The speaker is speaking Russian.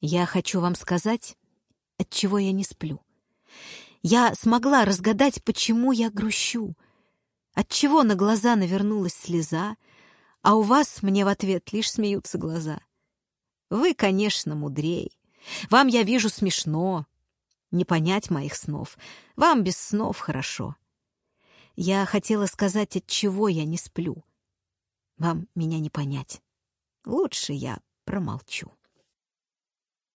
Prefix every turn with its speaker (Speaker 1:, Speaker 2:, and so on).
Speaker 1: Я хочу вам сказать, от чего я не сплю. Я смогла разгадать, почему я грущу. От чего на глаза навернулась слеза, а у вас мне в ответ лишь смеются глаза. Вы, конечно, мудрей. Вам, я вижу, смешно. Не понять моих снов. Вам без снов хорошо. Я хотела сказать, от чего я не сплю. Вам меня не понять. Лучше я промолчу.